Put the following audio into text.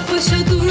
puxa do